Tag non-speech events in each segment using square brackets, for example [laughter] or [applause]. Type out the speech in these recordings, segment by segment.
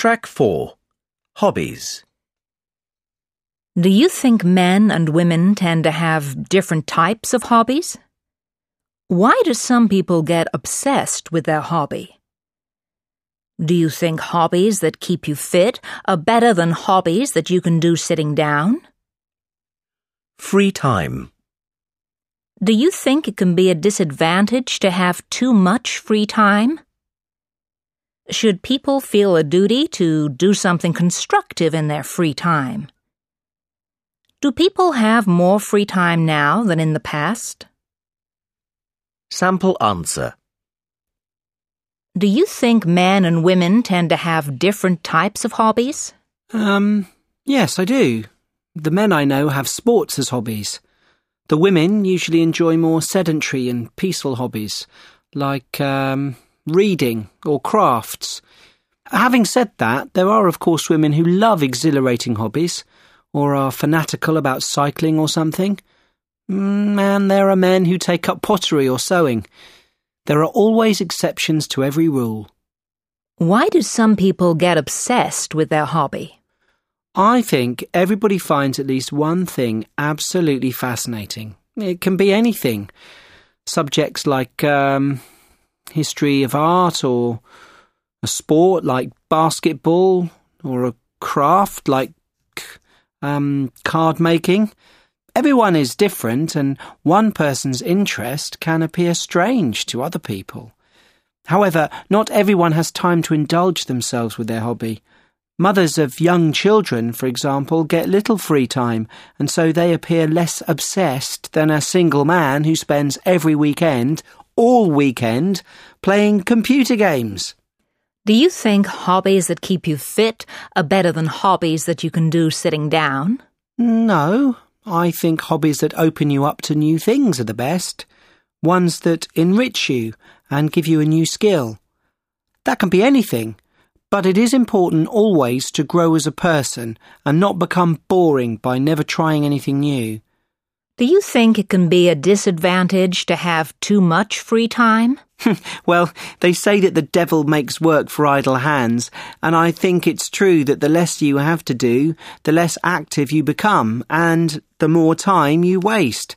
Track 4 Hobbies. Do you think men and women tend to have different types of hobbies? Why do some people get obsessed with their hobby? Do you think hobbies that keep you fit are better than hobbies that you can do sitting down? Free time. Do you think it can be a disadvantage to have too much free time? Should people feel a duty to do something constructive in their free time? Do people have more free time now than in the past? Sample answer. Do you think men and women tend to have different types of hobbies? Um, yes, I do. The men I know have sports as hobbies. The women usually enjoy more sedentary and peaceful hobbies, like um, reading or crafts. Having said that, there are, of course, women who love exhilarating hobbies or are fanatical about cycling or something. Mm, and there are men who take up pottery or sewing. There are always exceptions to every rule. Why do some people get obsessed with their hobby? I think everybody finds at least one thing absolutely fascinating. It can be anything. Subjects like um, history of art, or a sport like basketball, or a craft like um, card making. Everyone is different, and one person's interest can appear strange to other people. However, not everyone has time to indulge themselves with their hobby. Mothers of young children, for example, get little free time, and so they appear less obsessed than a single man who spends every weekend, all weekend, playing computer games. Do you think hobbies that keep you fit are better than hobbies that you can do sitting down? No, I think hobbies that open you up to new things are the best. Ones that enrich you and give you a new skill. That can be anything, but it is important always to grow as a person and not become boring by never trying anything new. Do you think it can be a disadvantage to have too much free time? [laughs] well, they say that the devil makes work for idle hands, and I think it's true that the less you have to do, the less active you become, and the more time you waste.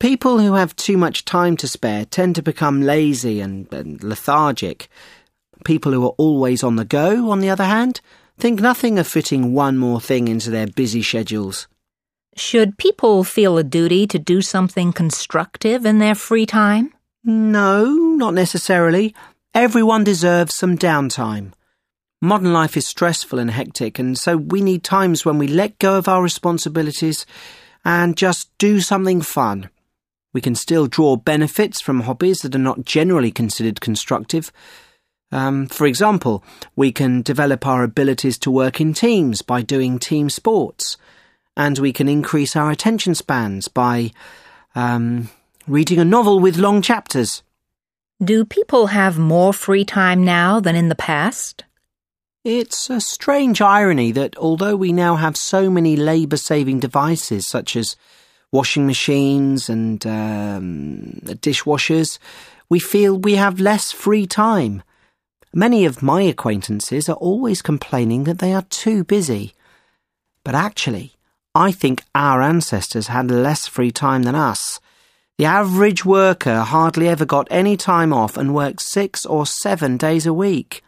People who have too much time to spare tend to become lazy and, and lethargic. People who are always on the go, on the other hand, think nothing of fitting one more thing into their busy schedules. Should people feel a duty to do something constructive in their free time? No, not necessarily. Everyone deserves some downtime. Modern life is stressful and hectic, and so we need times when we let go of our responsibilities and just do something fun. We can still draw benefits from hobbies that are not generally considered constructive. Um, for example, we can develop our abilities to work in teams by doing team sports and we can increase our attention spans by um, reading a novel with long chapters. Do people have more free time now than in the past? It's a strange irony that although we now have so many labour saving devices such as washing machines and um, dishwashers, we feel we have less free time. Many of my acquaintances are always complaining that they are too busy. But actually, I think our ancestors had less free time than us. The average worker hardly ever got any time off and worked six or seven days a week.